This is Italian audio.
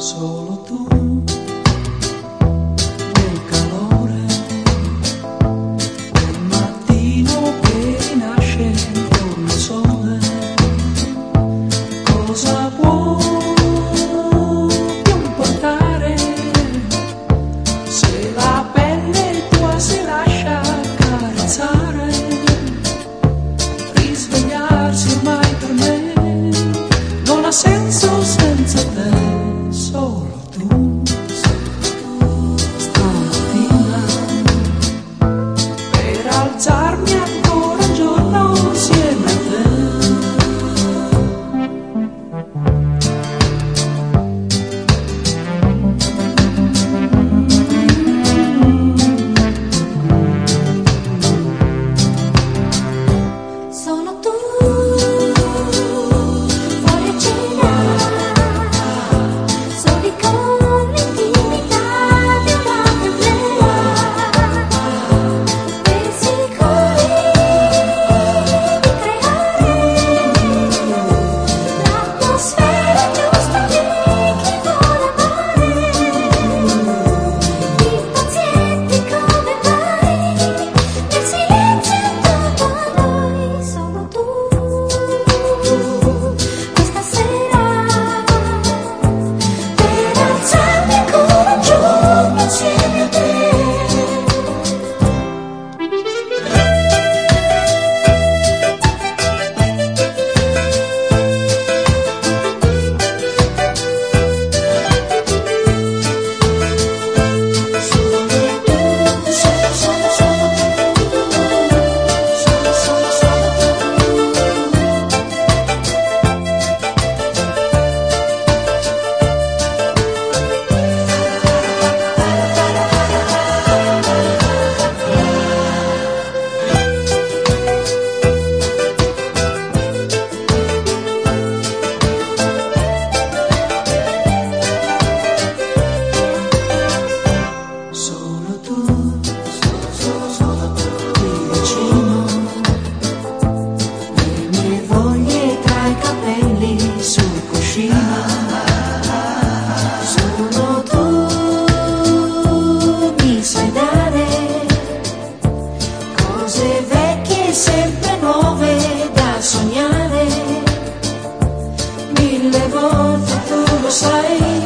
solo tu nel calore del mattino che nasce intorno al sole cosa può più importare se la pelle tua si lascia accarezzare risvegliarsi ormai per me? Non ha senso Devoto tu lo sai